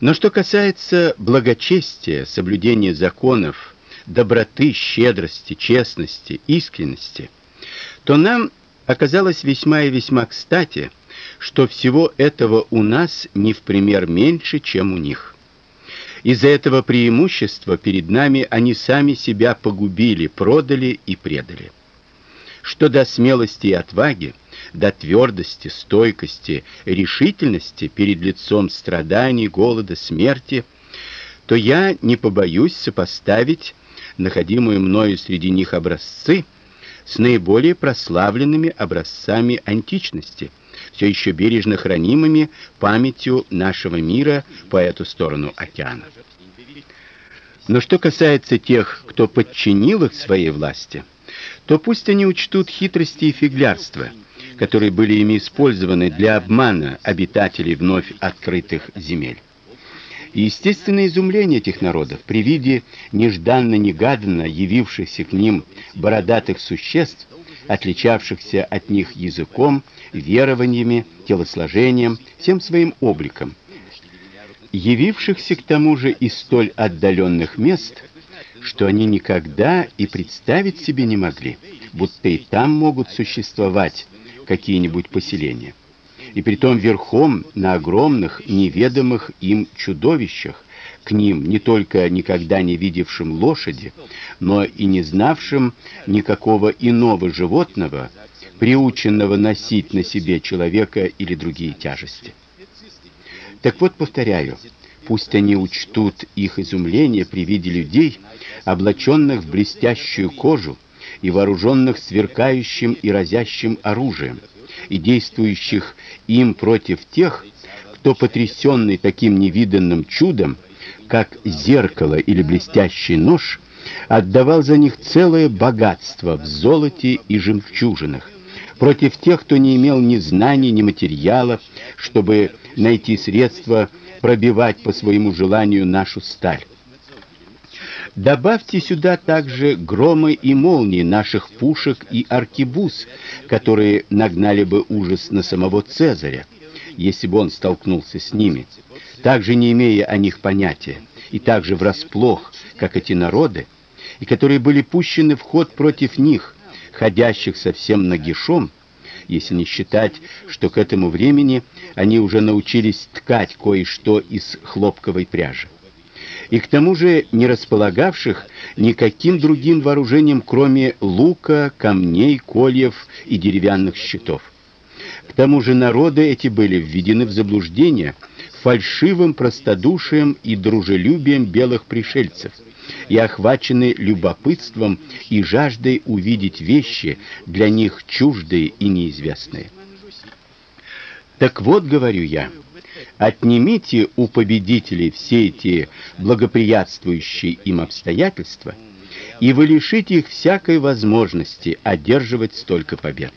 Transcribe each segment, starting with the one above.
Но что касается благочестия, соблюдения законов, доброты, щедрости, честности, искренности, то нам оказалось весьма и весьма кстати, что всего этого у нас не в пример меньше, чем у них. Из-за этого преимущества перед нами они сами себя погубили, продали и предали. Что до смелости и отваги, до твердости, стойкости, решительности перед лицом страданий, голода, смерти, то я не побоюсь сопоставить находимые мною среди них образцы с наиболее прославленными образцами античности, все еще бережно хранимыми памятью нашего мира по эту сторону океана. Но что касается тех, кто подчинил их своей власти, то пусть они учтут хитрости и фиглярства, которые были ими использованы для обмана обитателей вновь открытых земель. И естественное изумление этих народов при виде нежданно-негаданно явившихся к ним бородатых существ, отличавшихся от них языком, верованиями, телосложением, всем своим обликом, явившихся к тому же из столь отдаленных мест, что они никогда и представить себе не могли, будто и там могут существовать какие-нибудь поселения и притом верхом на огромных, неведомых им чудовищах, к ним не только никогда не видевшим лошади, но и не знавшим никакого иного животного, приученного носить на себе человека или другие тяжести. Так вот, повторяю, пусть они учтут их изумление при виде людей, облаченных в блестящую кожу и вооруженных сверкающим и разящим оружием, и действующих им против тех, кто потрясенный таким невиданным чудом, как зеркало или блестящий нож, отдавал за них целое богатство в золоте и жемчужинах, против тех, кто не имел ни знаний, ни материалов, чтобы найти средства пробивать по своему желанию нашу сталь. Добавьте сюда также громы и молнии наших пушек и аркебуз, которые нагнали бы ужас на самого Цезаря, если бы он столкнулся с ними, также не имея о них понятия, и также врасплох, как эти народы, и которые были пущены в ход против них, ходящих совсем нагишом, если не считать, что к этому времени они уже научились ткать кое-что из хлопковой пряжи и к тому же не располагавших никаким другим вооружением, кроме лука, камней, кольев и деревянных щитов. К тому же народы эти были введены в заблуждение фальшивым простодушием и дружелюбием белых пришельцев и охвачены любопытством и жаждой увидеть вещи для них чуждые и неизвестные. Так вот, говорю я, Отнимите у победителей все эти благоприятствующие им обстоятельства, и вы лишите их всякой возможности одерживать столько побед.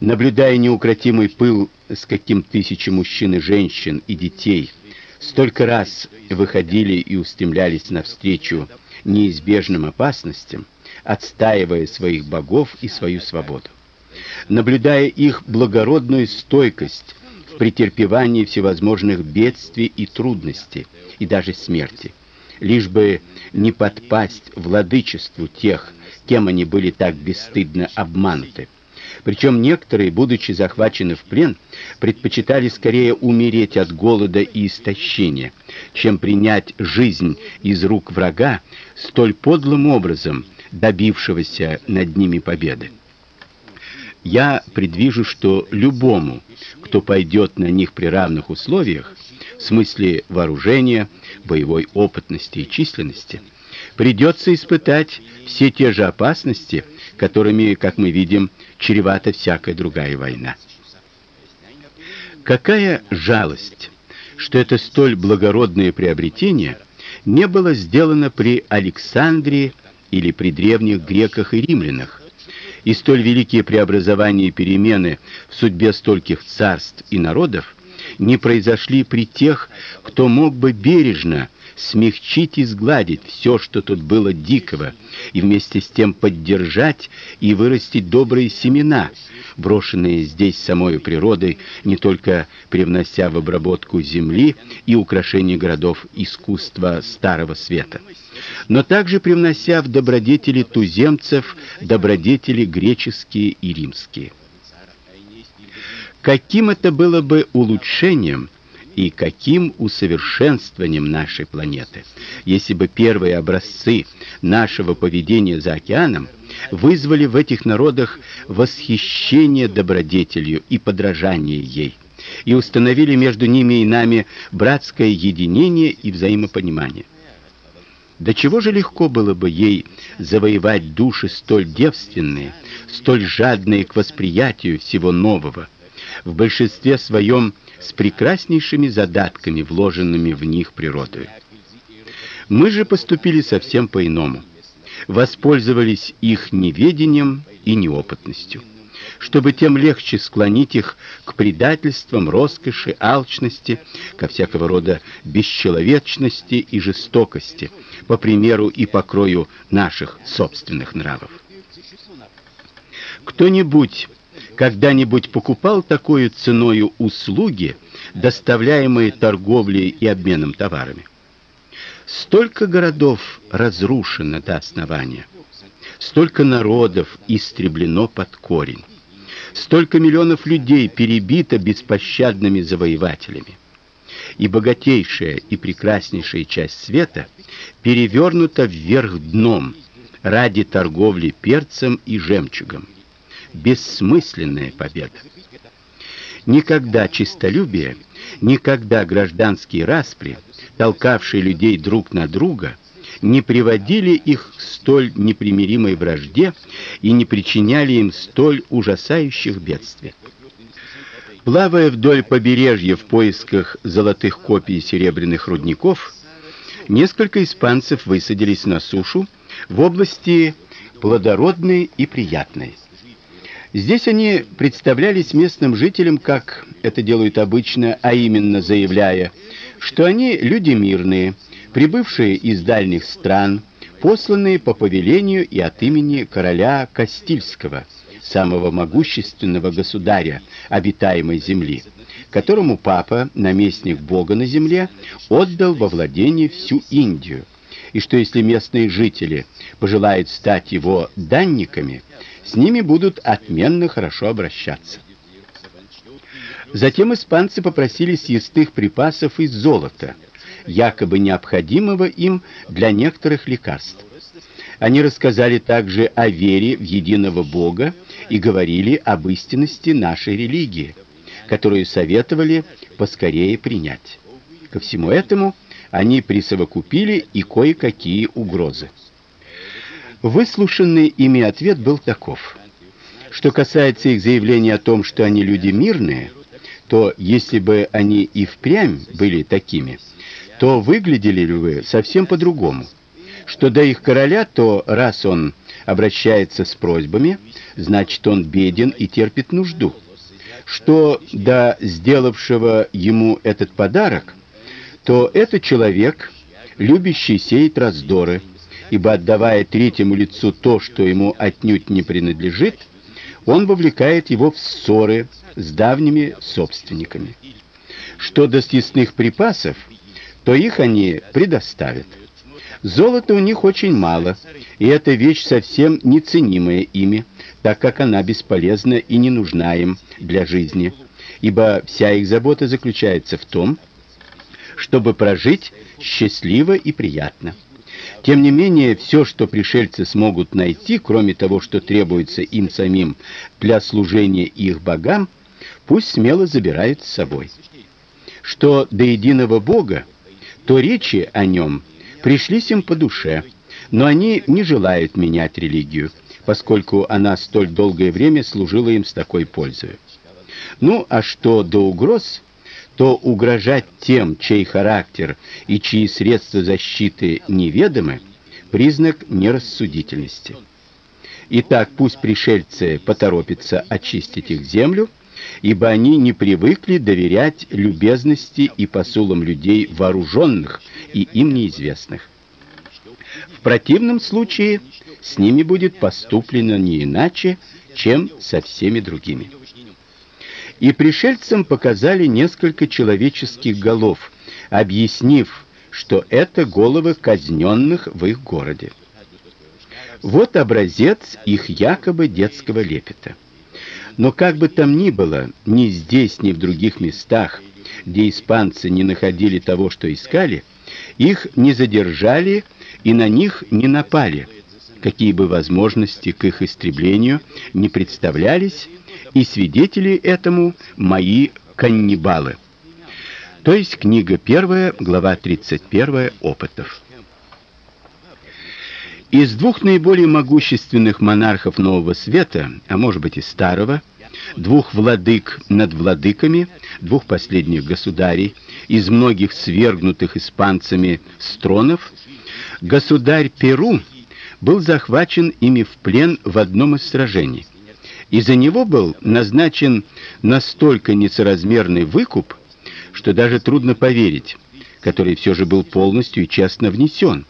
Наблюдая неукротимый пыл, с каким тысячи мужчин и женщин и детей столько раз выходили и устремлялись навстречу неизбежным опасностям, отстаивая своих богов и свою свободу. Наблюдая их благородную стойкость претерпевании всевозможных бедствий и трудностей, и даже смерти, лишь бы не подпасть владычеству тех, кем они были так бесстыдно обмануты. Причем некоторые, будучи захвачены в плен, предпочитали скорее умереть от голода и истощения, чем принять жизнь из рук врага, столь подлым образом добившегося над ними победы. Я предвижу, что любому, кто пойдет на них при равных условиях, в смысле вооружения, боевой опытности и численности, придется испытать все те же опасности, которыми, как мы видим, чревата всякая другая война. Какая жалость, что это столь благородное приобретение не было сделано при Александре или при древних греках и римлянах, и столь великие преобразования и перемены в судьбе стольких царств и народов не произошли при тех, кто мог бы бережно, смягчить и сгладить все, что тут было дикого, и вместе с тем поддержать и вырастить добрые семена, брошенные здесь самой природой, не только привнося в обработку земли и украшение городов искусства старого света, но также привнося в добродетели туземцев добродетели греческие и римские. Каким это было бы улучшением и каким усовершенствованием нашей планеты, если бы первые образцы нашего поведения за океаном вызвали в этих народах восхищение добродетелью и подражание ей, и установили между ними и нами братское единение и взаимопонимание. До чего же легко было бы ей завоевать души столь девственные, столь жадные к восприятию всего нового, в большинстве своем с прекраснейшими задатками, вложенными в них природой. Мы же поступили совсем по-иному воспользовались их неведением и неопытностью, чтобы тем легче склонить их к предательствам, роскоши, алчности, ко всякого рода бесчеловечности и жестокости, по примеру и покрою наших собственных нравов. Кто-нибудь когда-нибудь покупал такой ценой услуги, доставляемые торговлей и обменом товарами? Столько городов разрушено до основания, столько народов истреблено под корень, столько миллионов людей перебито беспощадными завоевателями. И богатейшая и прекраснейшая часть света перевернута вверх дном ради торговли перцем и жемчугом. Бессмысленная победа. Никогда честолюбие, никогда гражданские распри толкавшие людей друг на друга, не приводили их к столь непримиримой вражде и не причиняли им столь ужасающих бедствий. Плавая вдоль побережья в поисках золотых копий серебряных рудников, несколько испанцев высадились на сушу в области плодородной и приятной. Здесь они представлялись местным жителям, как это делают обычно, а именно заявляя, что они люди мирные, прибывшие из дальних стран, посланные по повелению и от имени короля Кастильского, самого могущественного государя обитаемой земли, которому папа, наместник Бога на земле, отдал во владение всю Индию, и что если местные жители пожелают стать его данниками, с ними будут отменно хорошо обращаться. Затем испанцы попросили съестных припасов из золота, якобы необходимого им для некоторых лекарств. Они рассказали также о вере в единого Бога и говорили об истинности нашей религии, которую советовали поскорее принять. Ко всему этому они присовокупили и кое-какие угрозы. Выслушанный ими ответ был таков: что касается их заявления о том, что они люди мирные, то если бы они и впрямь были такими, то выглядели ли вы совсем по-другому. Что до их короля, то раз он обращается с просьбами, значит, он беден и терпит нужду. Что до сделавшего ему этот подарок, то это человек, любящий сеять раздоры, ибо отдавая третьему лицу то, что ему отнюдь не принадлежит, он вовлекает его в ссоры с давними собственниками. Что до съестных припасов, то их они предоставят. Золота у них очень мало, и эта вещь совсем неценимая ими, так как она бесполезна и не нужна им для жизни, ибо вся их забота заключается в том, чтобы прожить счастливо и приятно. Тем не менее, все, что пришельцы смогут найти, кроме того, что требуется им самим для служения их богам, пусть смело забирают с собой. Что до единого Бога, то речи о нем пришлись им по душе, но они не желают менять религию, поскольку она столь долгое время служила им с такой пользой. Ну, а что до угроз, то угрожать тем, чей характер и чьи средства защиты неведомы, признак нерассудительности. Итак, пусть пришельцы поторопятся очистить их землю, ибо они не привыкли доверять любезности и посулам людей вооруженных и им неизвестных. В противном случае с ними будет поступлено не иначе, чем со всеми другими. И пришельцам показали несколько человеческих голов, объяснив, что это головы казненных в их городе. Вот образец их якобы детского лепета. Но как бы там ни было, ни здесь, ни в других местах, где испанцы не находили того, что искали, их не задержали и на них не напали. Какие бы возможности к их истреблению не представлялись, и свидетели этому мои каннибалы. То есть книга 1, глава 31 опытов. Из двух наиболее могущественных монархов Нового Света, а может быть и Старого, двух владык над владыками, двух последних государей, из многих свергнутых испанцами с тронов, государь Перу был захвачен ими в плен в одном из сражений. И за него был назначен настолько несоразмерный выкуп, что даже трудно поверить, который все же был полностью и честно внесен.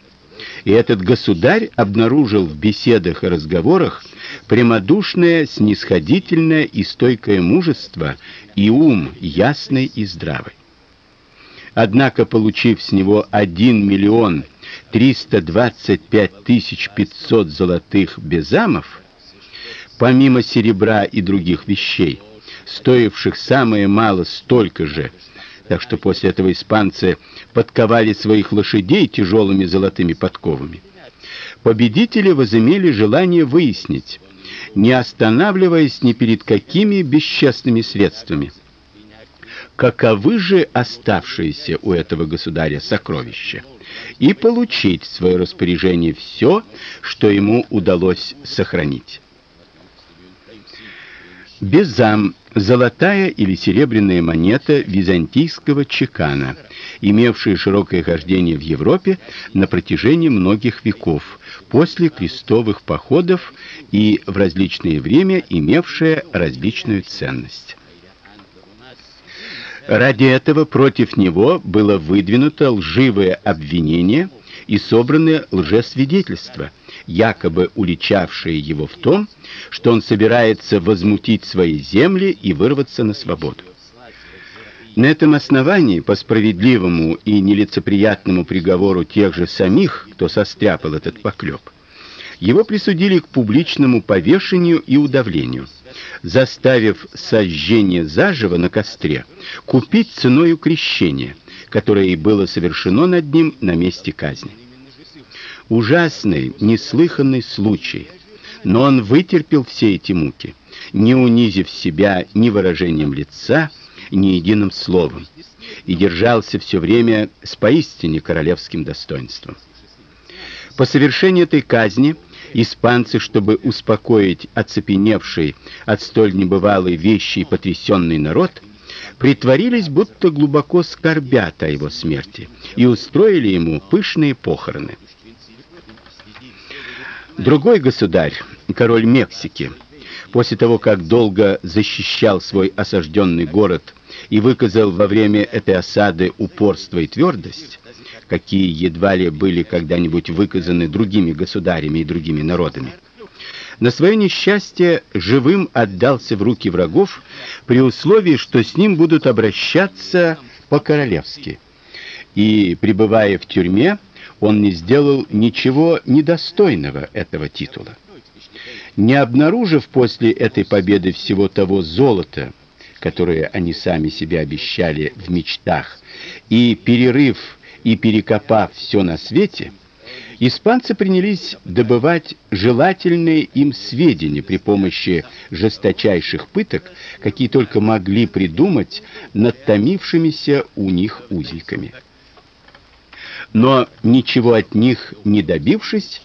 И этот государь обнаружил в беседах и разговорах прямодушное, снисходительное и стойкое мужество и ум ясный и здравый. Однако, получив с него 1 миллион 325 тысяч 500 золотых безамов, помимо серебра и других вещей, стоивших самое мало столько же, так что после этого испанцы подковали своих лошадей тяжелыми золотыми подковами. Победители возымели желание выяснить, не останавливаясь ни перед какими бесчестными средствами, каковы же оставшиеся у этого государя сокровища, и получить в свое распоряжение все, что ему удалось сохранить. Безам золотая или серебряная монета византийского чекана, имевшая широкое хождение в Европе на протяжении многих веков, после крестовых походов и в различное время имевшая различную ценность. Ради этого против него было выдвинуто лживое обвинение и собраны лжесвидетельства, якобы уличавшие его в том, что он собирается возмутить свои земли и вырваться на свободу. На этом основании, по справедливому и нелицеприятному приговору тех же самих, кто состряпал этот поклеп, его присудили к публичному повешению и удавлению, заставив сожжение заживо на костре купить ценою крещения, которое и было совершено над ним на месте казни. Ужасный, неслыханный случай – но он вытерпел все эти муки, не унизив себя ни выражением лица, ни единым словом, и держался все время с поистине королевским достоинством. По совершении этой казни испанцы, чтобы успокоить оцепеневший от столь небывалой вещи и потрясенный народ, притворились, будто глубоко скорбят о его смерти, и устроили ему пышные похороны. Другой государь, король Мексики, после того, как долго защищал свой осажденный город и выказал во время этой осады упорство и твердость, какие едва ли были когда-нибудь выказаны другими государями и другими народами, на свое несчастье живым отдался в руки врагов при условии, что с ним будут обращаться по-королевски. И пребывая в тюрьме, он не сделал ничего недостойного этого титула. Не обнаружив после этой победы всего того золота, которое они сами себе обещали в мечтах, и перерыв и перекопав все на свете, испанцы принялись добывать желательные им сведения при помощи жесточайших пыток, какие только могли придумать над томившимися у них узниками но ничего от них не добившись,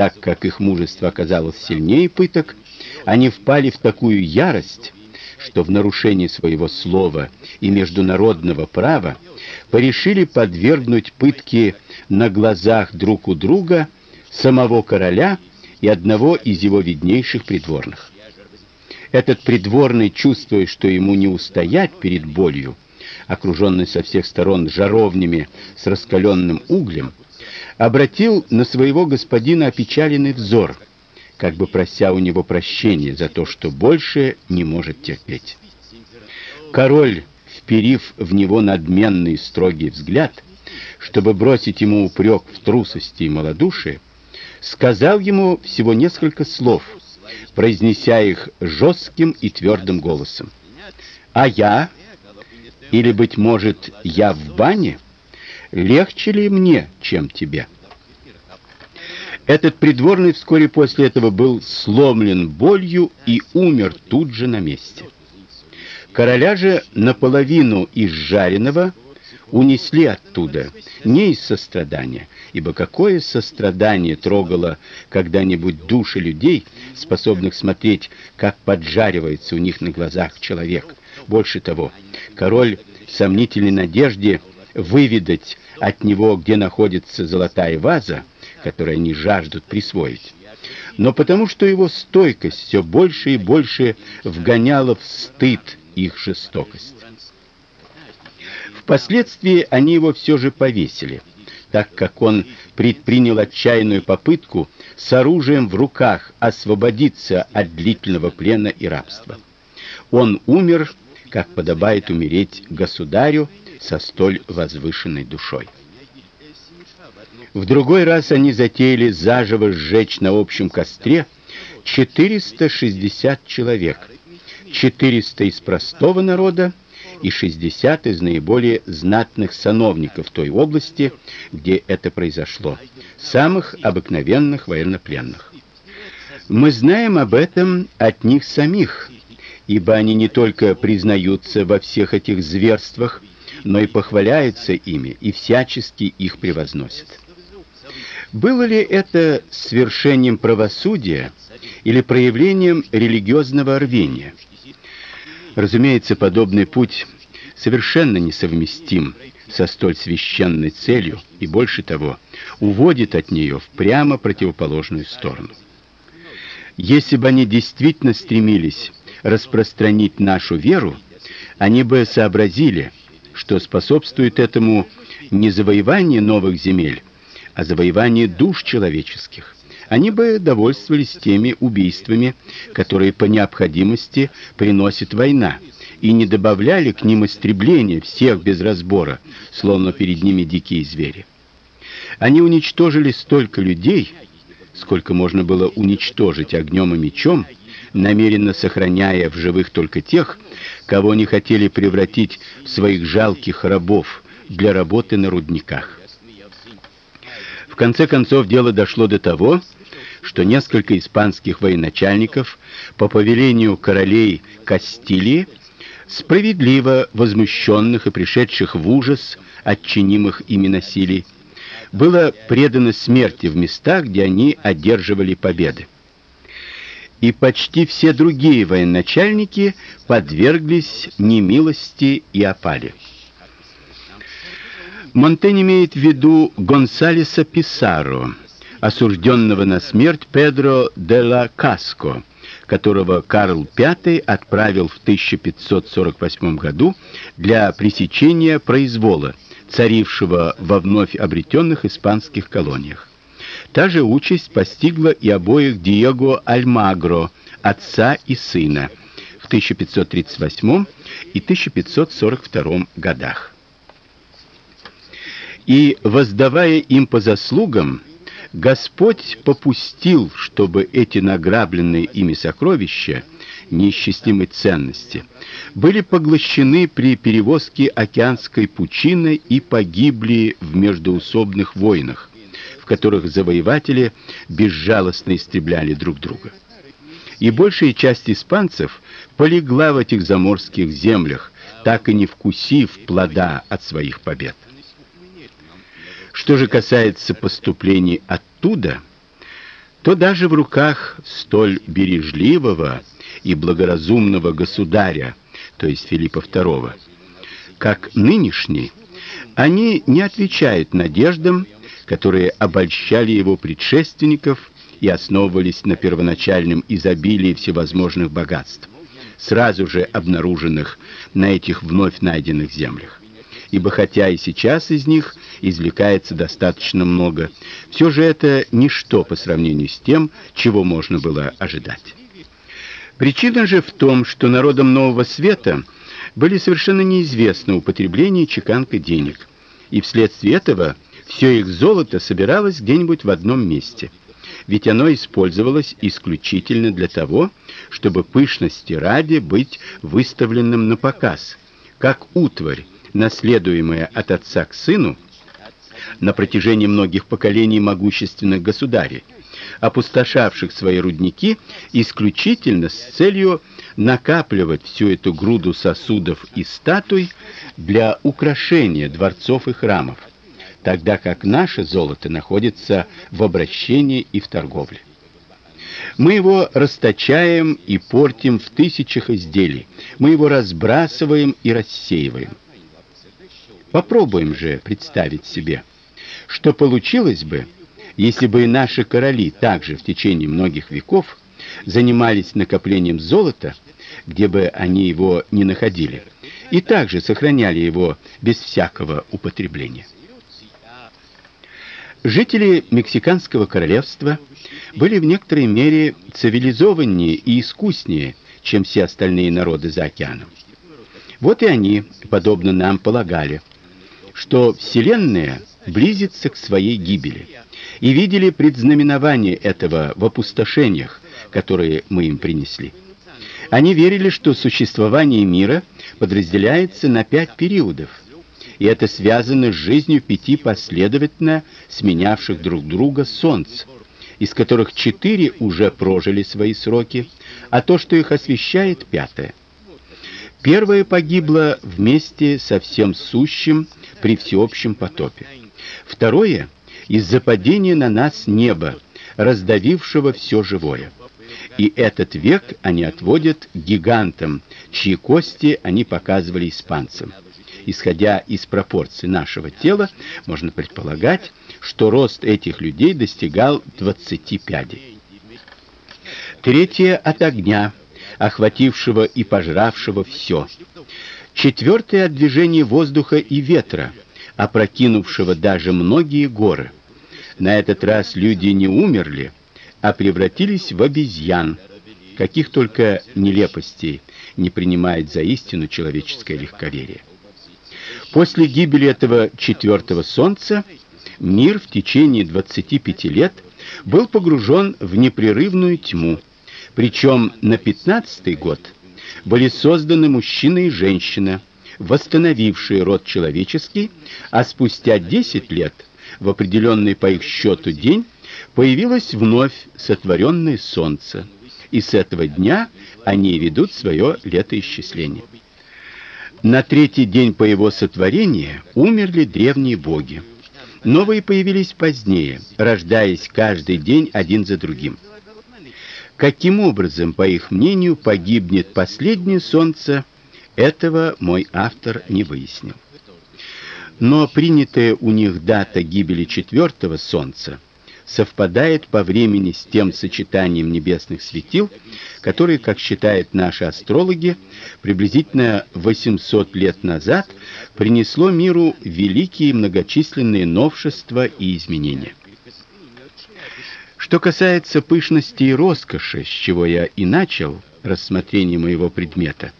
так как их мужество оказалось сильнее пыток, они впали в такую ярость, что в нарушении своего слова и международного права порешили подвергнуть пытке на глазах друг у друга самого короля и одного из его виднейших придворных. Этот придворный, чувствуя, что ему не устоять перед болью, окруженный со всех сторон жаровнями с раскаленным углем, обратил на своего господина опечаленный взор, как бы прося у него прощения за то, что больше не может терпеть. Король, вперив в него надменный строгий взгляд, чтобы бросить ему упрек в трусости и малодушии, сказал ему всего несколько слов, произнеся их жестким и твердым голосом. А я, или быть может, я в бане, легче ли мне, чем тебе? Этот придворный вскоре после этого был сломлен болью и умер тут же на месте. Короля же наполовину изжаренного унесли оттуда не из сострадания, ибо какое сострадание трогало когда-нибудь души людей, способных смотреть, как поджаривается у них на глазах человек. Больше того, король сомнительной надежде выведать от него, где находится золотая ваза, которую они жаждут присвоить, но потому что его стойкость все больше и больше вгоняла в стыд их жестокость. Впоследствии они его все же повесили, так как он предпринял отчаянную попытку с оружием в руках освободиться от длительного плена и рабства. Он умер, как подобает умереть государю со столь возвышенной душой. В другой раз они затеяли заживо сжечь на общем костре 460 человек. 400 из простого народа и 60 из наиболее знатных сановников той области, где это произошло, самых обыкновенных военнопленных. Мы знаем об этом от них самих, ибо они не только признаются во всех этих зверствах, но и похваляются ими и всячески их превозносят. Было ли это свершением правосудия или проявлением религиозного рвения? Разумеется, подобный путь совершенно несовместим со столь священной целью и больше того, уводит от нее в прямо противоположную сторону. Если бы они действительно стремились распространить нашу веру, они бы сообразили, что способствует этому не завоевание новых земель, а завоевание душ человеческих. Они бы довольствовались теми убийствами, которые по необходимости приносит война, и не добавляли к ним истребления всех без разбора, словно перед ними дикие звери. Они уничтожили столько людей, сколько можно было уничтожить огнем и мечом, намеренно сохраняя в живых только тех, кого не хотели превратить в своих жалких рабов для работы на рудниках. В конце концов дело дошло до того, что несколько испанских военачальников по повелению королей Кастилии, справедливо возмущенных и пришедших в ужас от чинимых ими насилий, было предано смерти в местах, где они одерживали победы. И почти все другие военачальники подверглись немилости и опале. Монтень имеет в виду Гонсалеса Писаро, осужденного на смерть Педро де ла Каско, которого Карл V отправил в 1548 году для пресечения произвола, царившего во вновь обретенных испанских колониях. Та же участь постигла и обоих Диего Альмагро, отца и сына, в 1538 и 1542 годах. И воздавая им по заслугам, Господь попустил, чтобы эти награбленные ими сокровища неисчислимой ценности были поглощены при перевозке океанской пучины и погибли в междоусобных войнах, которых завоеватели безжалостно истребляли друг друга. И большая часть испанцев полегла в этих заморских землях, так и не вкусив плода от своих побед. Что же касается поступлений оттуда, то даже в руках столь бережливого и благоразумного государя, то есть Филиппа II, как нынешний, они не отвечают надеждам, которые обольщали его предшественников и основывались на первоначальном изобилии всевозможных богатств. сразу же обнаруженных на этих вновь найденных землях. Ибо хотя и сейчас из них извлекается достаточно много, все же это ничто по сравнению с тем, чего можно было ожидать. Причина же в том, что народам Нового Света были совершенно неизвестны употребление чеканкой денег, и вследствие этого все их золото собиралось где-нибудь в одном месте. Ведь оно использовалось исключительно для того, чтобы пышности ради быть выставленным на показ, как утварь, наследуемая от отца к сыну на протяжении многих поколений могущественных государей, опустошавших свои рудники исключительно с целью накапливать всю эту груду сосудов и статуй для украшения дворцов и храмов, тогда как наше золото находится в обращении и в торговле. Мы его расточаем и портим в тысячах изделий. Мы его разбрасываем и рассеиваем. Попробуем же представить себе, что получилось бы, если бы наши короли также в течение многих веков занимались накоплением золота, где бы они его ни находили, и также сохраняли его без всякого употребления. Жители мексиканского королевства были в некоторой мере цивилизованнее и искуснее, чем все остальные народы за океаном. Вот и они, подобно нам, полагали, что вселенная близится к своей гибели, и видели предзнаменование этого в опустошениях, которые мы им принесли. Они верили, что существование мира подразделяется на пять периодов, и это связано с жизнью пяти последовательно сменявших друг друга солнц, из которых четыре уже прожили свои сроки, а то, что их освещает, пятое. Первое погибло вместе со всем сущим при всеобщем потопе. Второе из-за падения на нас неба, раздавившего все живое. И этот век они отводят гигантам, чьи кости они показывали испанцам. Исходя из пропорций нашего тела, можно предполагать, что рост этих людей достигал 20 пядей. Третье от огня, охватившего и пожравшего все. Четвертое от движения воздуха и ветра, опрокинувшего даже многие горы. На этот раз люди не умерли, а превратились в обезьян. Каких только нелепостей не принимает за истину человеческое легковерие. После гибели этого четвертого солнца мир в течение 25 лет был погружен в непрерывную тьму. Причем на пятнадцатый год были созданы мужчина и женщина, восстановившие род человеческий, а спустя 10 лет, в определенный по их счету день, появилось вновь сотворенное солнце. И с этого дня они ведут свое летоисчисление. На третий день по его сотворения умерли древние боги. Новые появились позднее, рождаясь каждый день один за другим. Каким образом, по их мнению, погибнет последнее солнце, этого мой автор не выяснил. Но принятая у них дата гибели четвертого солнца совпадает по времени с тем сочетанием небесных светил, которые, как считают наши астрологи, приблизительно 800 лет назад принесло миру великие многочисленные новшества и изменения. Что касается пышности и роскоши, с чего я и начал рассмотрение моего предмета,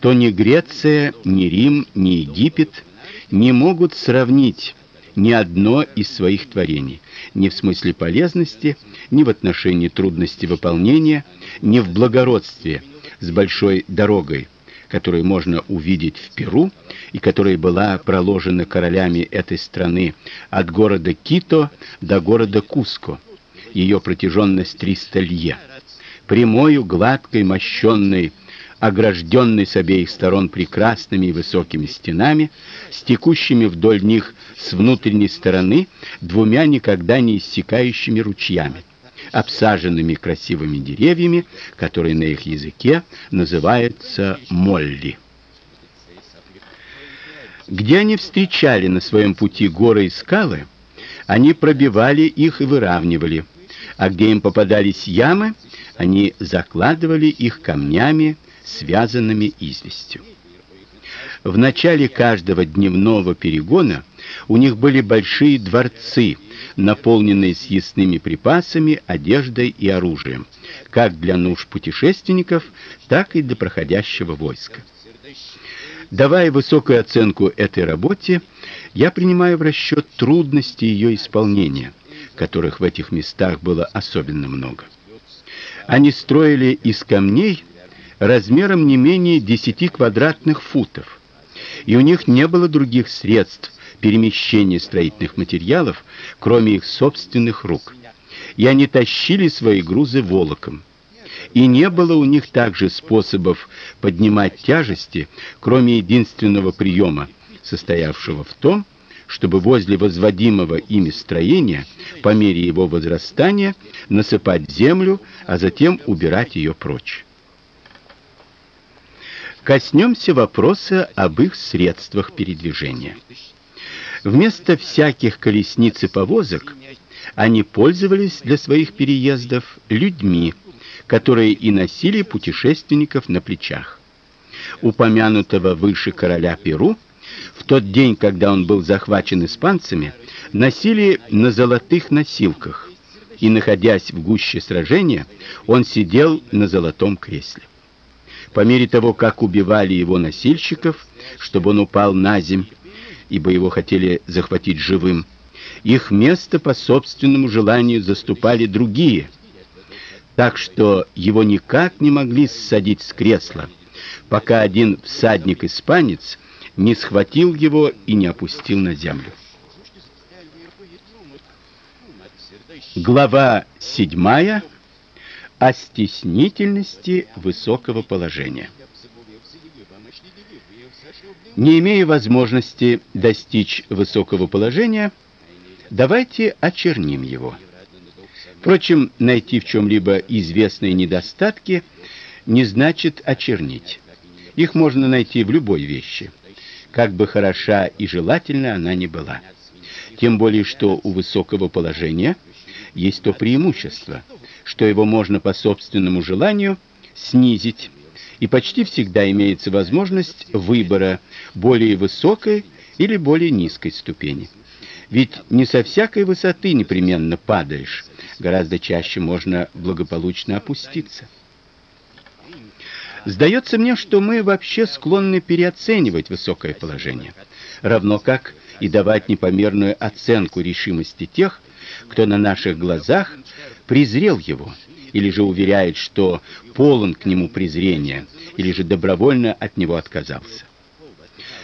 то ни Греция, ни Рим, ни Египет не могут сравнить ни одно из своих творений, ни в смысле полезности, ни в отношении трудности выполнения, ни в благородстве с большой дорогой, которую можно увидеть в Перу и которая была проложена королями этой страны от города Кито до города Куско. Ее протяженность 300 лье. Прямой, гладкой, мощенной огражденный с обеих сторон прекрасными и высокими стенами, с текущими вдоль них с внутренней стороны двумя никогда не иссякающими ручьями, обсаженными красивыми деревьями, которые на их языке называются молли. Где они встречали на своем пути горы и скалы, они пробивали их и выравнивали, а где им попадались ямы, они закладывали их камнями связанными известью. В начале каждого дневного перегона у них были большие дворцы, наполненные съестными припасами, одеждой и оружием, как для нужд путешественников, так и для проходящего войска. Давая высокую оценку этой работе, я принимаю в расчет трудности ее исполнения, которых в этих местах было особенно много. Они строили из камней размером не менее 10 квадратных футов. И у них не было других средств перемещения строительных материалов, кроме их собственных рук. И они тащили свои грузы волоком. И не было у них также способов поднимать тяжести, кроме единственного приема, состоявшего в том, чтобы возле возводимого ими строения, по мере его возрастания, насыпать землю, а затем убирать ее прочь. Коснемся вопроса об их средствах передвижения. Вместо всяких колесниц и повозок они пользовались для своих переездов людьми, которые и носили путешественников на плечах. Упомянутого выше короля Перу в тот день, когда он был захвачен испанцами, носили на золотых носилках, и находясь в гуще сражения, он сидел на золотом кресле. По мере того, как убивали его носильщиков, чтобы он упал на земь, ибо его хотели захватить живым, их место по собственному желанию заступали другие, так что его никак не могли ссадить с кресла, пока один всадник-испанец не схватил его и не опустил на землю. Глава 7 о стеснительности высокого положения. Не имея возможности достичь высокого положения, давайте очерним его. Впрочем, найти в чем либо известные недостатки не значит очернить. Их можно найти в любой вещи, как бы хороша и желательна она ни была. Тем более, что у высокого положения есть то преимущество, что его можно по собственному желанию снизить, и почти всегда имеется возможность выбора более высокой или более низкой ступени. Ведь не со всякой высоты непременно падаешь, гораздо чаще можно благополучно опуститься. Сдается мне, что мы вообще склонны переоценивать высокое положение, равно как и давать непомерную оценку решимости тех, кто на наших глазах презрел его или же уверяет, что полон к нему презрения, или же добровольно от него отказался.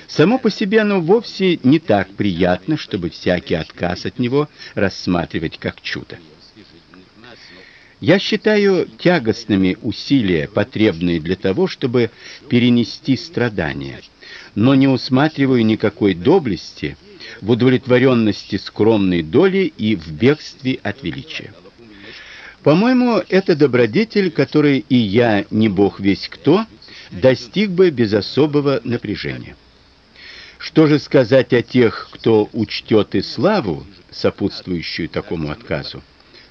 Само по себе оно вовсе не так приятно, чтобы всякий отказ от него рассматривать как чудо. Я считаю тягостными усилия, потребные для того, чтобы перенести страдания, но не усматриваю никакой доблести в удовлетворенности скромной доли и в бегстве от величия. По-моему, это добродетель, который и я, не бог весь кто, достиг бы без особого напряжения. Что же сказать о тех, кто учтет и славу, сопутствующую такому отказу,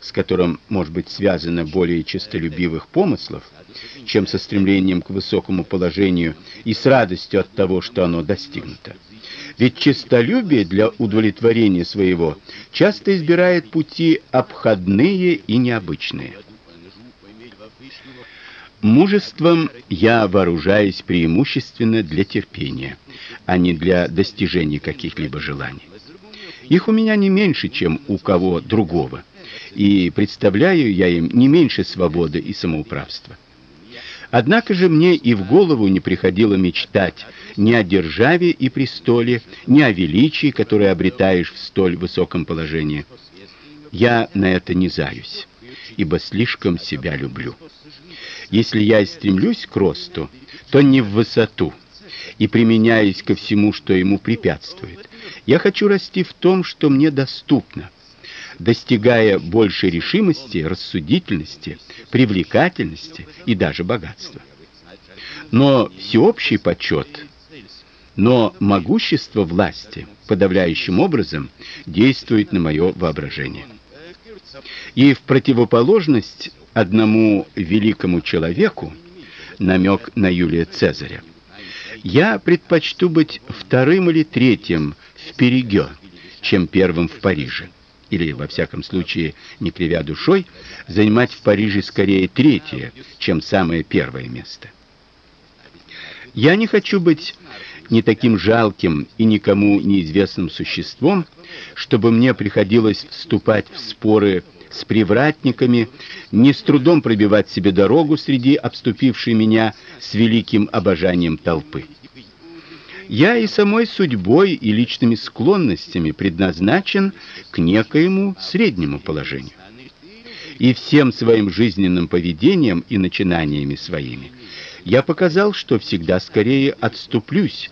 с которым может быть связано более честолюбивых помыслов, чем со стремлением к высокому положению и с радостью от того, что оно достигнуто? Ведь честолюбие для удовлетворения своего часто избирает пути обходные и необычные. Мужеством я вооружаюсь преимущественно для терпения, а не для достижения каких-либо желаний. Их у меня не меньше, чем у кого другого, и представляю я им не меньше свободы и самоуправства. Однако же мне и в голову не приходило мечтать ни о державе и престоле, ни о величии, которое обретаешь в столь высоком положении. Я на это не заюсь, ибо слишком себя люблю. Если я и стремлюсь к росту, то не в высоту, и применяясь ко всему, что ему препятствует. Я хочу расти в том, что мне доступно достигая большей решимости, рассудительности, привлекательности и даже богатства. Но всеобщий почет, но могущество власти подавляющим образом действует на мое воображение. И в противоположность одному великому человеку, намек на Юлия Цезаря. Я предпочту быть вторым или третьим в Перегё, чем первым в Париже. Или во всяком случае, не кривя душой, занимать в Париже скорее третье, чем самое первое место. Я не хочу быть не таким жалким и никому неизвестным существом, чтобы мне приходилось вступать в споры с привратниками, не с трудом пробивать себе дорогу среди обступившей меня с великим обожанием толпы. Я и самой судьбой и личными склонностями предназначен к некоему среднему положению. И всем своим жизненным поведением и начинаниями своими я показал, что всегда скорее отступлюсь,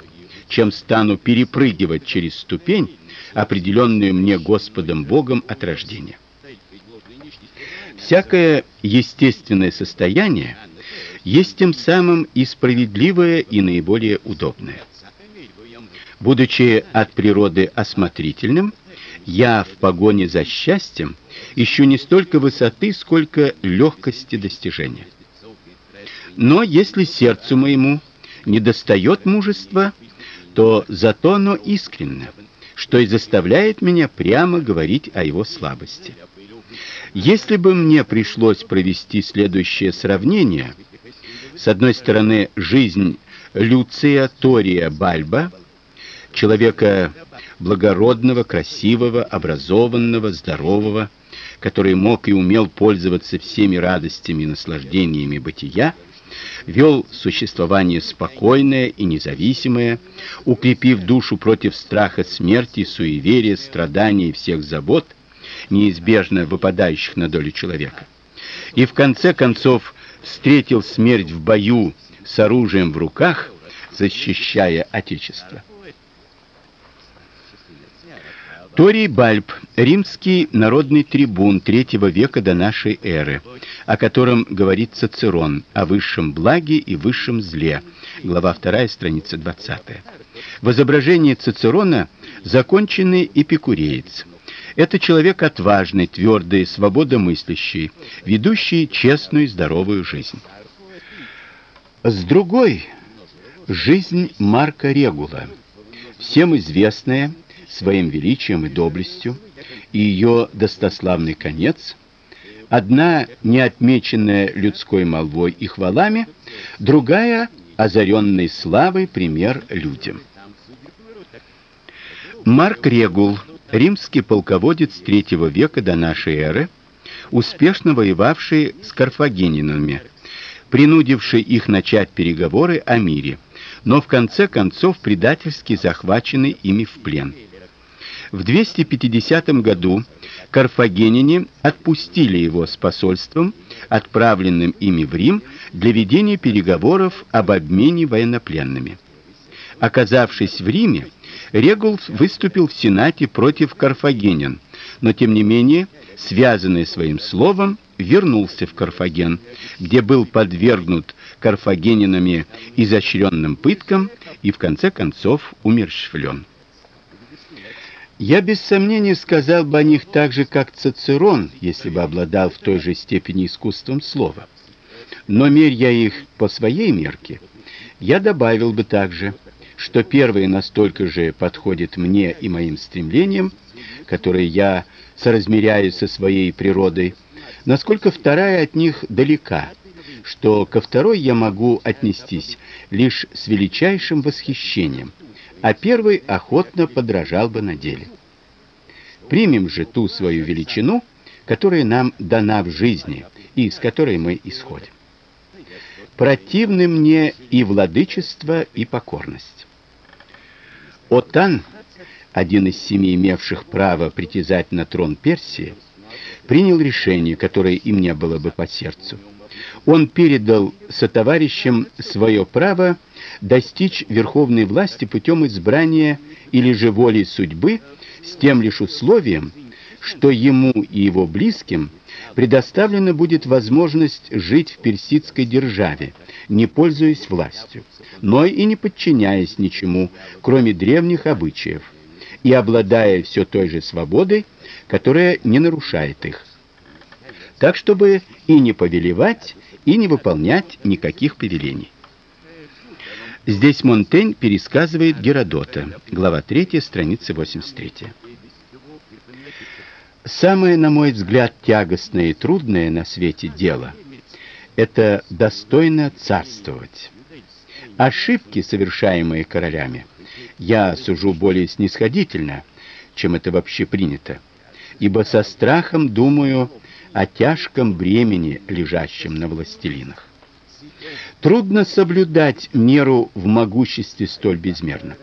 чем стану перепрыгивать через ступень, определенную мне Господом Богом от рождения. Всякое естественное состояние есть тем самым и справедливое, и наиболее удобное. Будучи от природы осмотрительным, я в погоне за счастьем ищу не столько высоты, сколько легкости достижения. Но если сердцу моему недостает мужества, то зато оно искренно, что и заставляет меня прямо говорить о его слабости. Если бы мне пришлось провести следующее сравнение, с одной стороны, жизнь Люция Тория Бальба, человека благородного, красивого, образованного, здорового, который мог и умел пользоваться всеми радостями и наслаждениями бытия, вел существование спокойное и независимое, укрепив душу против страха смерти, суеверия, страданий и всех забот, неизбежно выпадающих на долю человека. И в конце концов встретил смерть в бою с оружием в руках, защищая отечество. Торий Бальб, римский народный трибун III века до нашей эры, о котором говорит Цицерон о высшем благе и высшем зле. Глава 2, страница 20. В изображении Цицерона законченный эпикуреец. Это человек отважный, твердый, свободомыслящий, ведущий честную и здоровую жизнь. С другой жизнь Марка Регула, всем известная своим величием и доблестью, и ее достославный конец, одна не отмеченная людской молвой и хвалами, другая озаренный славой пример людям. Марк Регул, римский полководец III века до нашей эры, успешно воевавший с карфагенинами, принудивший их начать переговоры о мире, но в конце концов предательски захваченный ими в плен. В 250 году карфагеняне отпустили его с посольством, отправленным ими в Рим для ведения переговоров об обмене военнопленными. Оказавшись в Риме, Регул выступил в Сенате против карфагенян, но тем не менее, связанный своим словом, вернулся в Карфаген, где был подвергнут карфагенянами изощренным пыткам и в конце концов умерщвлен. Я без сомнения сказал бы о них так же, как Цицерон, если бы обладал в той же степени искусством слова. Но мерь я их по своей мерке, я добавил бы также, что первые настолько же подходят мне и моим стремлениям, которые я соразмеряю со своей природой, насколько вторая от них далека, что ко второй я могу отнестись лишь с величайшим восхищением а первый охотно подражал бы на деле. Примем же ту свою величину, которая нам дана в жизни и из которой мы исходим. Противны мне и владычество, и покорность. Отан, один из семи имевших право притязать на трон Персии, принял решение, которое им не было бы по сердцу. Он передал сотоварищам свое право достичь верховной власти путем избрания или же воли судьбы с тем лишь условием, что ему и его близким предоставлена будет возможность жить в персидской державе, не пользуясь властью, но и не подчиняясь ничему, кроме древних обычаев, и обладая все той же свободой, которая не нарушает их. Так чтобы и не повелевать, и не выполнять никаких повелений. Здесь Монтень пересказывает Геродота, глава 3, страница 83. Самое, на мой взгляд, тягостное и трудное на свете дело это достойно царствовать. Ошибки, совершаемые королями, я сужу более снисходительно, чем это вообще принято, ибо со страхом думаю о тяжком бремени, лежащем на властелинах. Трудно соблюдать меру в могуществе столь безмерно.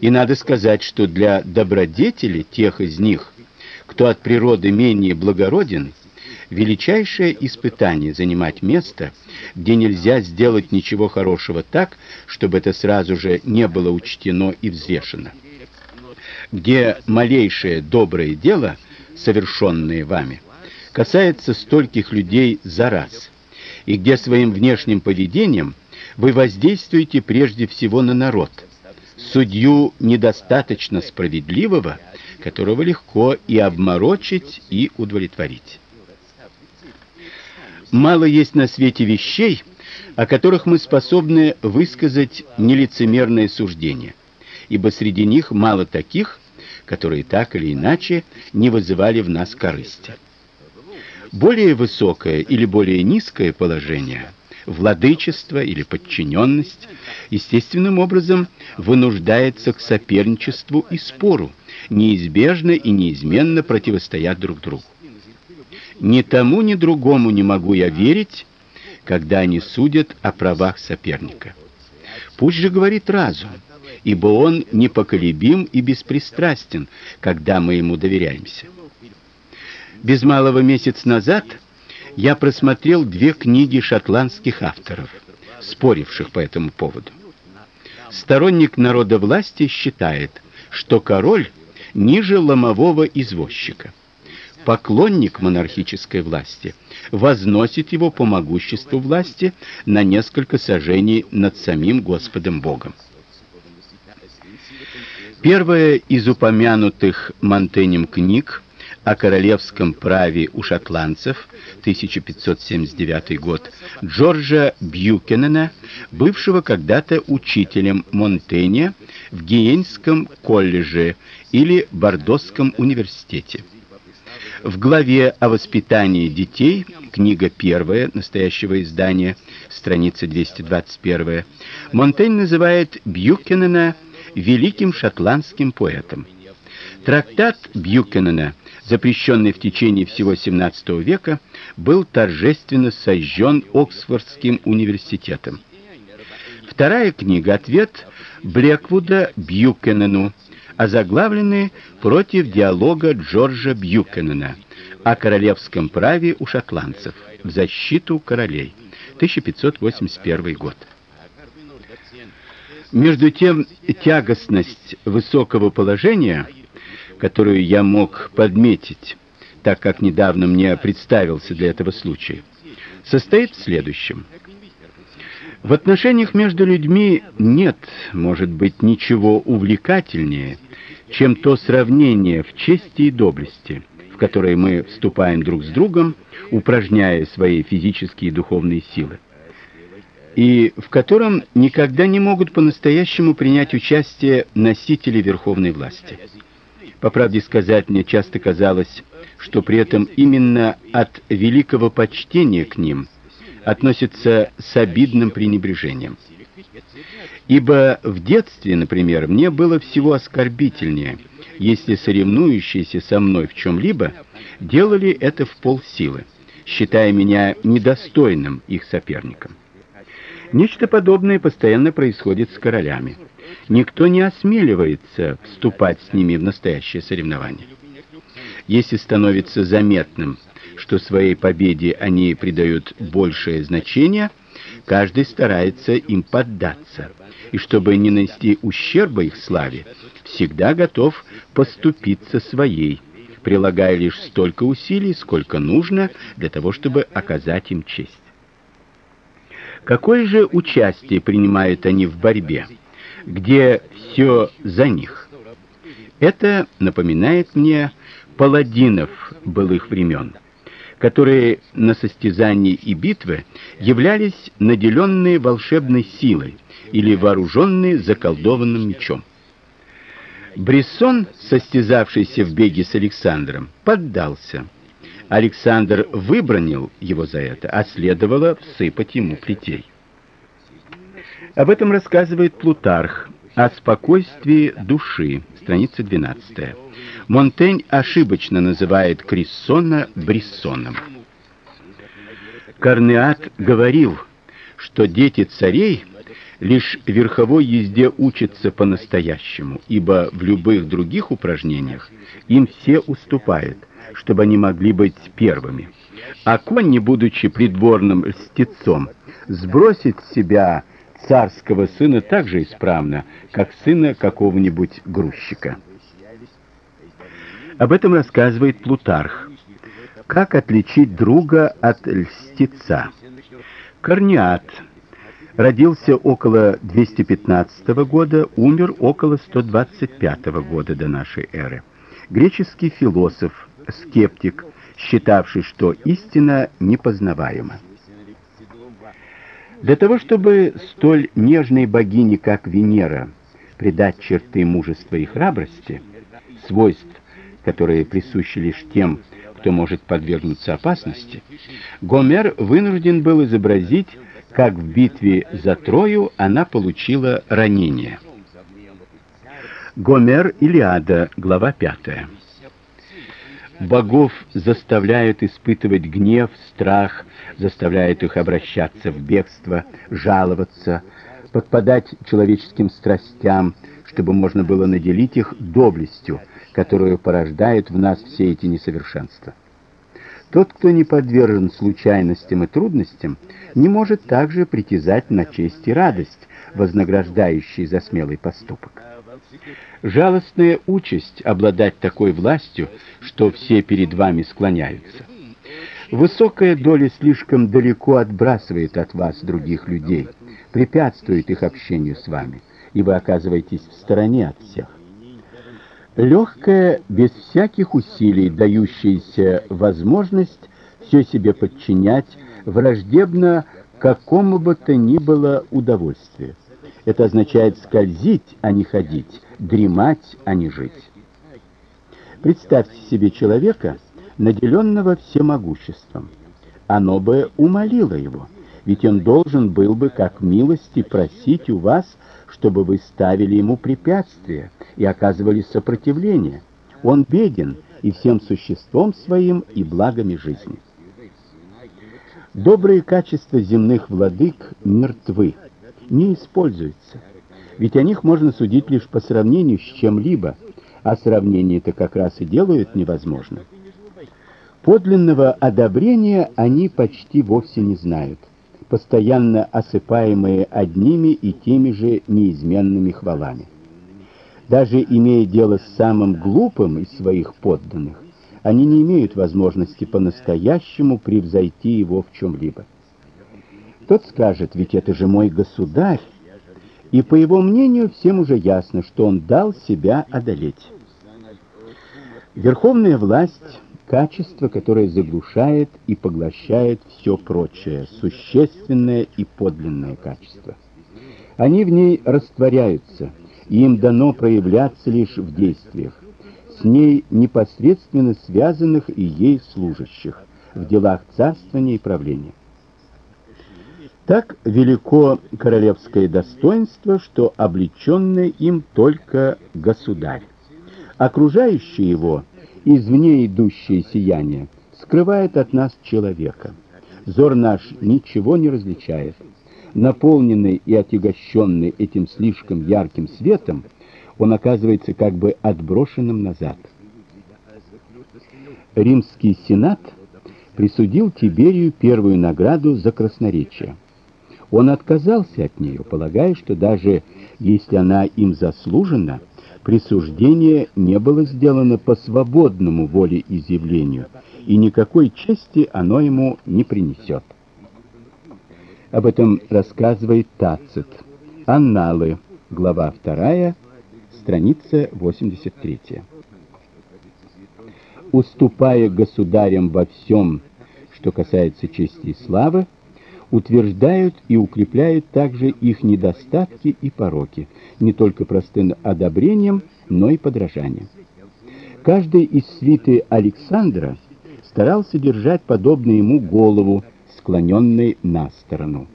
И надо сказать, что для добродетели тех из них, кто от природы менее благороден, величайшее испытание занимать место, где нельзя сделать ничего хорошего так, чтобы это сразу же не было учтено и взвешено. Где малейшее доброе дело, совершенное вами, касается стольких людей за раз, и где своим внешним поведением вы воздействуете прежде всего на народ, судью недостаточно справедливого, которого легко и обморочить, и удовлетворить. Мало есть на свете вещей, о которых мы способны высказать нелицемерное суждение, ибо среди них мало таких, которые так или иначе не вызывали в нас корысти. Более высокое или более низкое положение, владычество или подчиненность, естественным образом вынуждается к соперничеству и спору, неизбежно и неизменно противостоят друг другу. Ни тому, ни другому не могу я верить, когда они судят о правах соперника. Пусть же говорит разум, ибо он непоколебим и беспристрастен, когда мы ему доверяемся. Без малого месяц назад я просмотрел две книги шотландских авторов, споривших по этому поводу. Сторонник народовластия считает, что король ниже ломового извозчика поклонник монархической власти, возносит его по могуществу власти на несколько сажений над самим Господом Богом. Первая из упомянутых Монтенем книг о королевском праве у шотландцев 1579 год Джорджа Бьюкенена, бывшего когда-то учителем Монтенья в Гиенском колледже или Бордосском университете. В главе о воспитании детей, книга первая настоящего издания, страница 221, Монтень называет Бьюкенена великим шотландским поэтом. Трактат Бьюкенена, запрещенный в течение всего XVII века, был торжественно сожжен Оксфордским университетом. Вторая книга ответ Блеквуда Бьюкенену озаглавлены против диалога Джорджа Бьюкенена о королевском праве у шотландцев в защиту королей. 1581 год. Между тем, тягостность высокого положения, которую я мог подметить, так как недавно мне представился для этого случай, состоит в следующем: в отношениях между людьми нет, может быть, ничего увлекательнее, чем то сравнение в чести и доблести, в которое мы вступаем друг с другом, упражняя свои физические и духовные силы, и в котором никогда не могут по-настоящему принять участие носители верховной власти. По правде сказать, мне часто казалось, что при этом именно от великого почтения к ним – относится с обидным пренебрежением. Ибо в детстве, например, мне было всего оскорбительнее, если соревнующиеся со мной в чем либо делали это в полсилы, считая меня недостойным их соперником. Нечто подобное постоянно происходит с королями. Никто не осмеливается вступать с ними в настоящее соревнование. Если становится заметным, что своей победе они придают большее значение, каждый старается им поддаться. И чтобы не нанести ущерба их славе, всегда готов поступиться своей, прилагая лишь столько усилий, сколько нужно для того, чтобы оказать им честь. Какое же участие принимают они в борьбе, где все за них? Это напоминает мне паладинов былых времен которые на состязании и битвы являлись наделенные волшебной силой или вооруженные заколдованным мечом. Брессон, состязавшийся в беге с Александром, поддался. Александр выбронил его за это, а следовало всыпать ему плетей. Об этом рассказывает Плутарх о спокойствии души, страница 12. Монтень ошибочно называет Криссона Бриссоном. Карнеат говорил, что дети царей лишь верховой езде учатся по-настоящему, ибо в любых других упражнениях им все уступают, чтобы они могли быть первыми. А конь, не будучи придворным льстецом, сбросит с себя царского сына так же исправно, как сына какого-нибудь грузчика. Об этом рассказывает Плутарх. Как отличить друга от льстеца? Корнеат родился около 215 года, умер около 125 года до нашей эры. Греческий философ, скептик, считавший, что истина непознаваема. Для того, чтобы столь нежной богине, как Венера, придать черты мужества и храбрости, свойств, которые присущи лишь тем, кто может подвергнуться опасности, Гомер вынужден был изобразить, как в битве за Трою она получила ранение. Гомер Илиада, глава 5 богов заставляют испытывать гнев, страх, заставляют их обращаться в бегство, жаловаться, подпадать человеческим страстям, чтобы можно было наделить их доблестью, которую порождают в нас все эти несовершенства. Тот, кто не подвержен случайностям и трудностям, не может также притязать на честь и радость, вознаграждающие за смелый поступок. Жалостная участь обладать такой властью, что все перед вами склоняются. Высокая доля слишком далеко отбрасывает от вас других людей, препятствует их общению с вами, и вы оказываетесь в стороне от всех. Легкая, без всяких усилий дающаяся возможность все себе подчинять, враждебно какому бы то ни было удовольствию. Это означает скользить, а не ходить, дремать, а не жить. Представьте себе человека, наделенного всемогуществом. Оно бы умолило его, ведь он должен был бы как милости просить у вас, чтобы вы ставили ему препятствия и оказывали сопротивление. Он беден и всем существом своим, и благами жизни. Добрые качества земных владык мертвы не используются. Ведь о них можно судить лишь по сравнению с чем-либо, а сравнение это как раз и делают невозможно. Подлинного одобрения они почти вовсе не знают, постоянно осыпаемые одними и теми же неизменными хвалами. Даже имея дело с самым глупым из своих подданных, они не имеют возможности по-настоящему превзойти его в чем либо тот скажет, ведь это же мой государь. И по его мнению, всем уже ясно, что он дал себя одолеть. Верховная власть качество, которое заглушает и поглощает все прочее, существенное и подлинное качество. Они в ней растворяются, и им дано проявляться лишь в действиях, с ней непосредственно связанных и ей служащих в делах царствования и правления. Так велико королевское достоинство, что облеченный им только государь. Окружающее его, извне идущее сияние, скрывает от нас человека. Взор наш ничего не различает. Наполненный и отягощенный этим слишком ярким светом, он оказывается как бы отброшенным назад. Римский сенат присудил Тиберию первую награду за красноречие. Он отказался от нее, полагая, что даже если она им заслужена, присуждение не было сделано по свободному волеизъявлению, и никакой чести оно ему не принесет. Об этом рассказывает Тацит. Анналы, глава 2, страница 83. Уступая государям во всем, что касается чести и славы, утверждают и укрепляют также их недостатки и пороки, не только простым одобрением, но и подражанием. Каждый из свиты Александра старался держать подобно ему голову, склоненной на сторону.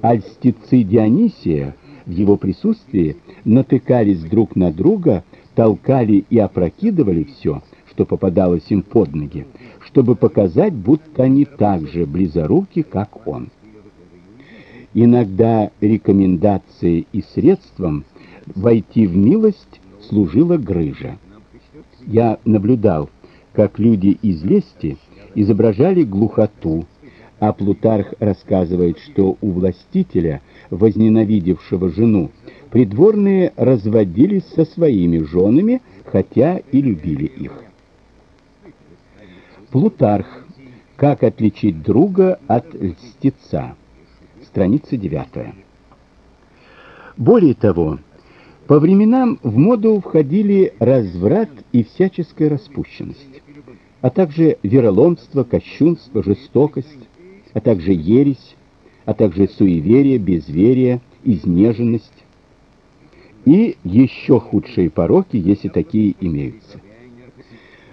А льстецы Дионисия в его присутствии натыкались друг на друга, толкали и опрокидывали все, что попадалось им под ноги, чтобы показать, будто они так же близоруки, как он. Иногда рекомендацией и средством войти в милость служила грыжа. Я наблюдал, как люди из лести изображали глухоту, а Плутарх рассказывает, что у властителя, возненавидевшего жену, придворные разводились со своими женами, хотя и любили их. Плутарх. Как отличить друга от льстеца? Страница 9. Более того, по временам в моду входили разврат и всяческая распущенность, а также вероломство, кощунство, жестокость, а также ересь, а также суеверие, безверие, изнеженность и еще худшие пороки, если такие имеются.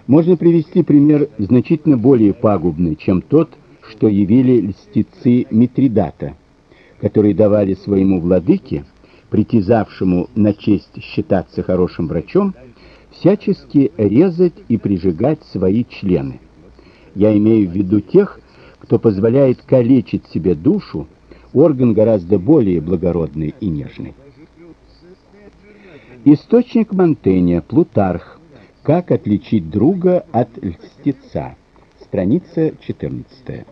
Можно привести пример значительно более пагубный, чем тот, что явили льстецы Митридата – которые давали своему владыке, притязавшему на честь считаться хорошим врачом, всячески резать и прижигать свои члены. Я имею в виду тех, кто позволяет калечить себе душу, орган гораздо более благородный и нежный. Источник Монтэня, Плутарх. Как отличить друга от льстеца. Страница 14.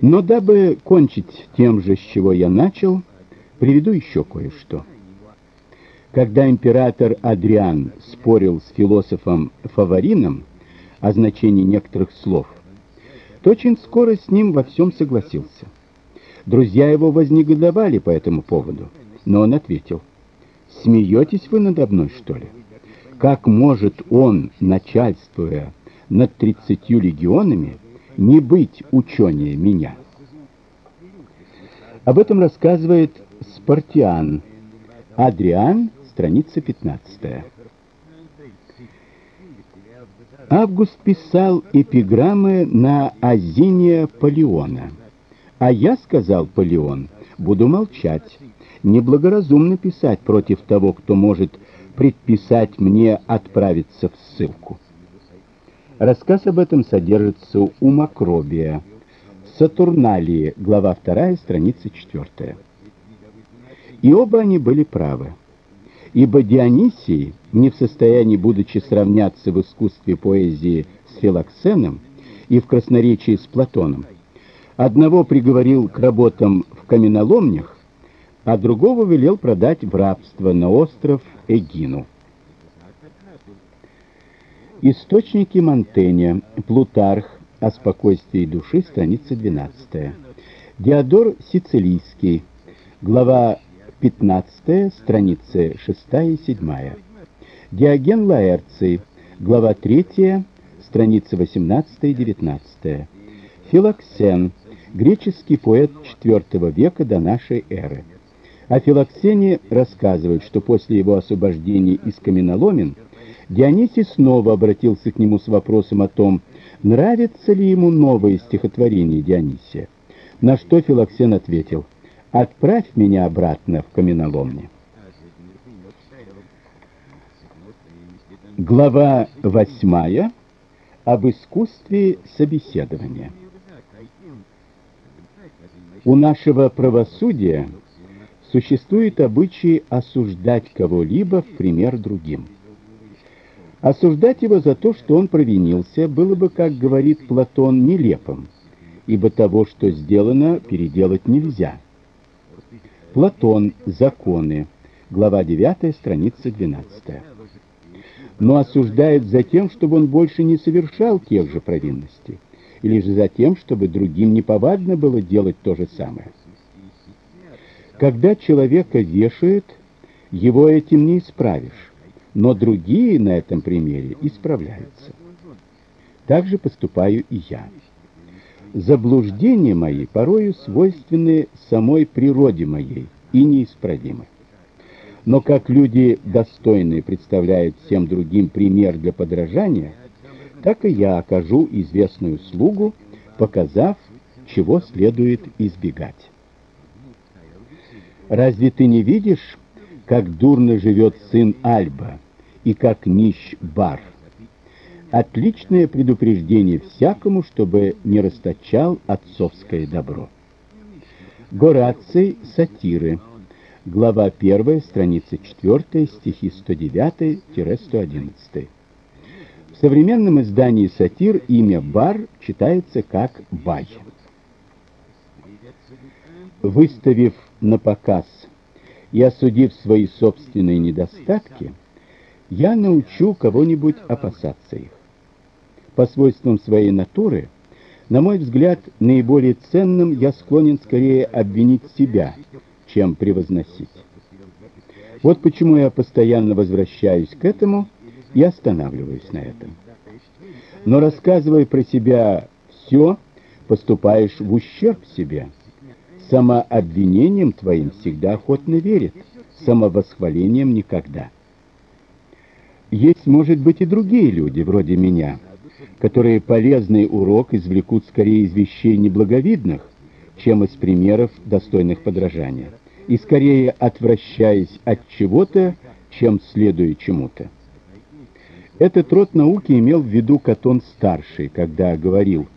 Но дабы кончить тем же, с чего я начал, приведу еще кое-что. Когда император Адриан спорил с философом Фаворином о значении некоторых слов, то очень скоро с ним во всем согласился. Друзья его вознегодовали по этому поводу, но он ответил: "Смеетесь вы надо мной, что ли? Как может он, начальствуя над тридцатью легионами, не быть учёнее меня. Об этом рассказывает Спартиан. Адриан, страница 15. Август писал эпиграммы на Азиния Полеона. А я сказал Полеон, буду молчать. Неблагоразумно писать против того, кто может предписать мне отправиться в ссылку. Рассказ об этом содержится у Макробия. Сатурналии, глава 2, страница 4. И оба они были правы. Ибо Дионисий, не в состоянии, будучи сравняться в искусстве поэзии с Филоксеном и в красноречии с Платоном, одного приговорил к работам в каменоломнях, а другого велел продать в рабство на остров Эгину. Источники Монтэня. Плутарх о спокойствии души, страница 12. Диодор Сицилийский. Глава 15, страницы 6 и 7. Диоген Лаэрций. Глава 3, страницы 18 и 19. Филоксен. Греческий поэт IV века до нашей эры. О Филоксене рассказывают, что после его освобождения из каменоломен Дионисий снова обратился к нему с вопросом о том, нравится ли ему новое стихотворение Дионисия. На что Филоксен ответил: "Отправь меня обратно в каменоломню". Глава восьмая об искусстве собеседования. У нашего правосудия существует обычай осуждать кого-либо в пример другим. Осуждать его за то, что он провинился, было бы, как говорит Платон, нелепым, ибо того, что сделано, переделать нельзя. Платон. Законы. Глава 9, страница 12. Но осуждает за тем, чтобы он больше не совершал тех же провинностей, или же за тем, чтобы другим неповадно было делать то же самое. Когда человека вешают, его этим не исправишь но другие на этом примере исправляются. так же поступаю и я. Заблуждения мои порою свойственны самой природе моей и неисправимы. Но как люди достойные представляют всем другим пример для подражания, так и я окажу известную услугу, показав, чего следует избегать. Разве ты не видишь, как дурно живет сын Альба и как нищ Бар? Отличное предупреждение всякому, чтобы не расточал отцовское добро. Гораций Сатиры. Глава 1, страница 4, стихи 109-111. В современном издании «Сатир» имя Бар читается как Бай. Выставив на показ и осудив свои собственные недостатки, я научу кого-нибудь опасаться их. По свойствам своей натуры, на мой взгляд, наиболее ценным я склонен скорее обвинить себя, чем превозносить. Вот почему я постоянно возвращаюсь к этому и останавливаюсь на этом. Но рассказывая про себя все, поступаешь в ущерб себе. Самообвинением твоим всегда охотно верит, самовосхвалением никогда. Есть, может быть, и другие люди, вроде меня, которые полезный урок извлекут скорее из вещей неблаговидных, чем из примеров, достойных подражания, и скорее отвращаясь от чего-то, чем следуя чему-то. Этот род науки имел в виду Катон-старший, когда говорил,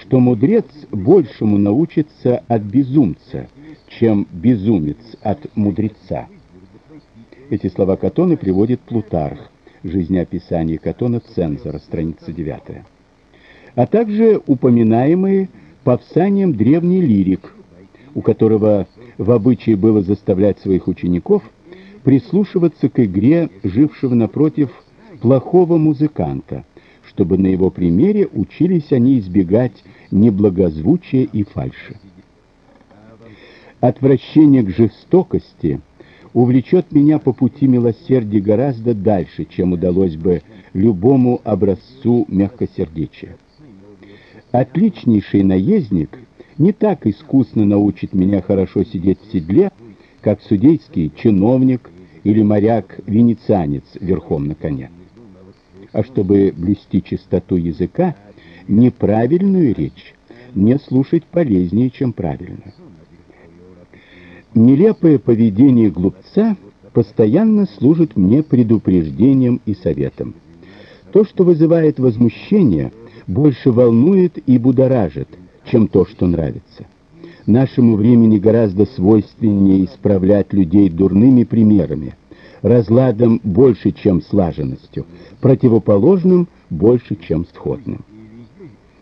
что мудрец большему научится от безумца, чем безумец от мудреца. Эти слова Катона приводит Плутарх, жизнеописание Катона Цензора, страница 9. А также упоминаемые Павсанием древний лирик, у которого в обычае было заставлять своих учеников прислушиваться к игре жившего напротив плохого музыканта, чтобы на его примере учились они избегать неблагозвучия и фальши. Отвращение к жестокости увлечет меня по пути милосердия гораздо дальше, чем удалось бы любому образцу мягкосердечия. Отличнейший наездник не так искусно научит меня хорошо сидеть в седле, как судейский чиновник или моряк-венецианец верхом на коне. А чтобы блюсти чистоту языка, неправильную речь не слушать полезнее, чем правильную. Нелепое поведение глупца постоянно служит мне предупреждением и советом. То, что вызывает возмущение – больше волнует и будоражит, чем то, что нравится. Нашему времени гораздо свойственнее исправлять людей дурными примерами, разладом больше, чем слаженностью, противоположным больше, чем сходным.